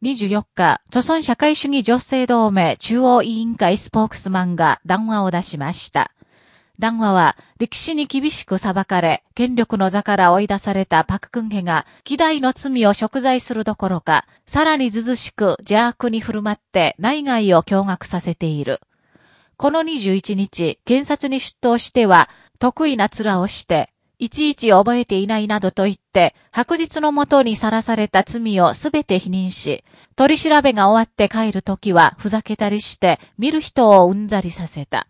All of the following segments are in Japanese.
24日、朝鮮社会主義女性同盟中央委員会スポークスマンが談話を出しました。談話は、歴史に厳しく裁かれ、権力の座から追い出されたパククンヘが、希代の罪を贖罪するどころか、さらにずずしく邪悪に振る舞って内外を驚愕させている。この21日、検察に出頭しては、得意な面をして、いちいち覚えていないなどと言って、白日のもとにさらされた罪をすべて否認し、取り調べが終わって帰るときはふざけたりして、見る人をうんざりさせた。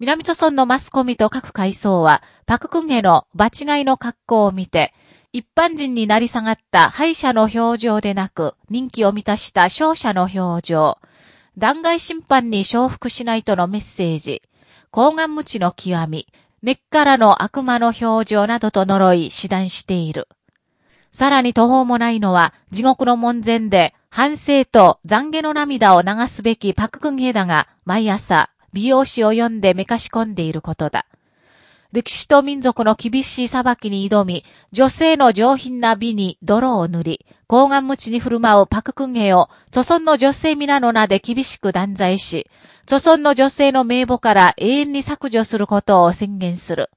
南朝村のマスコミと各階層は、パククンヘの場違いの格好を見て、一般人になり下がった敗者の表情でなく、人気を満たした勝者の表情、弾劾審判に承服しないとのメッセージ、高顔無知の極み、根っからの悪魔の表情などと呪い、死断している。さらに途方もないのは、地獄の門前で、反省と懺悔の涙を流すべきパククンヘだが、毎朝、美容師を読んでめかし込んでいることだ。歴史と民族の厳しい裁きに挑み、女性の上品な美に泥を塗り、高顔無知に振る舞うパククンヘを、祖孫の女性皆の名で厳しく断罪し、祖孫の女性の名簿から永遠に削除することを宣言する。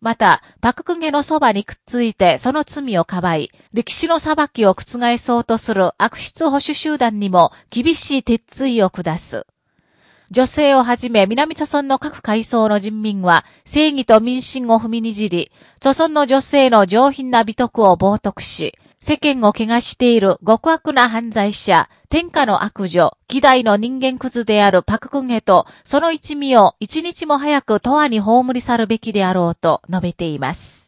また、パククンヘのそばにくっついてその罪をかばい、歴史の裁きを覆そうとする悪質保守集団にも厳しい鉄槌を下す。女性をはじめ南朝村の各階層の人民は正義と民心を踏みにじり、朝村の女性の上品な美徳を冒涜し、世間を怪我している極悪な犯罪者、天下の悪女、希代の人間くずであるパククンヘと、その一味を一日も早く永遠に葬り去るべきであろうと述べています。